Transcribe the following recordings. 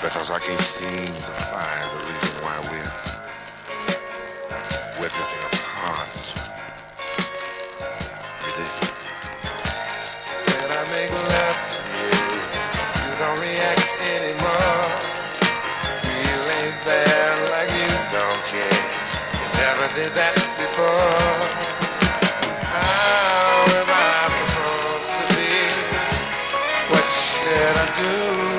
Because I can't seem to find the reason why we're we're drifting apart. We did. When I make love to you, you don't react anymore. You ain't there like you don't care. You never did that before. How am I supposed to feel? What should I do?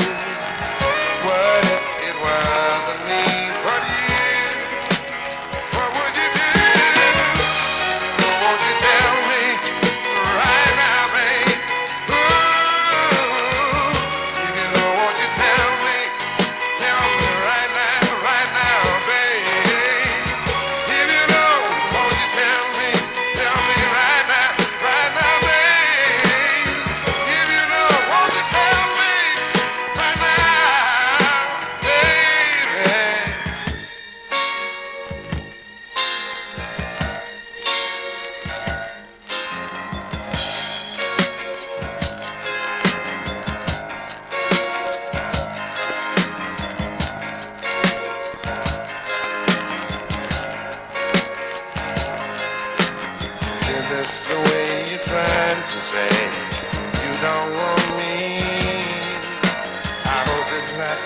Is this the way you're trying to say you don't want me? I hope it's not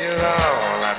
you're all got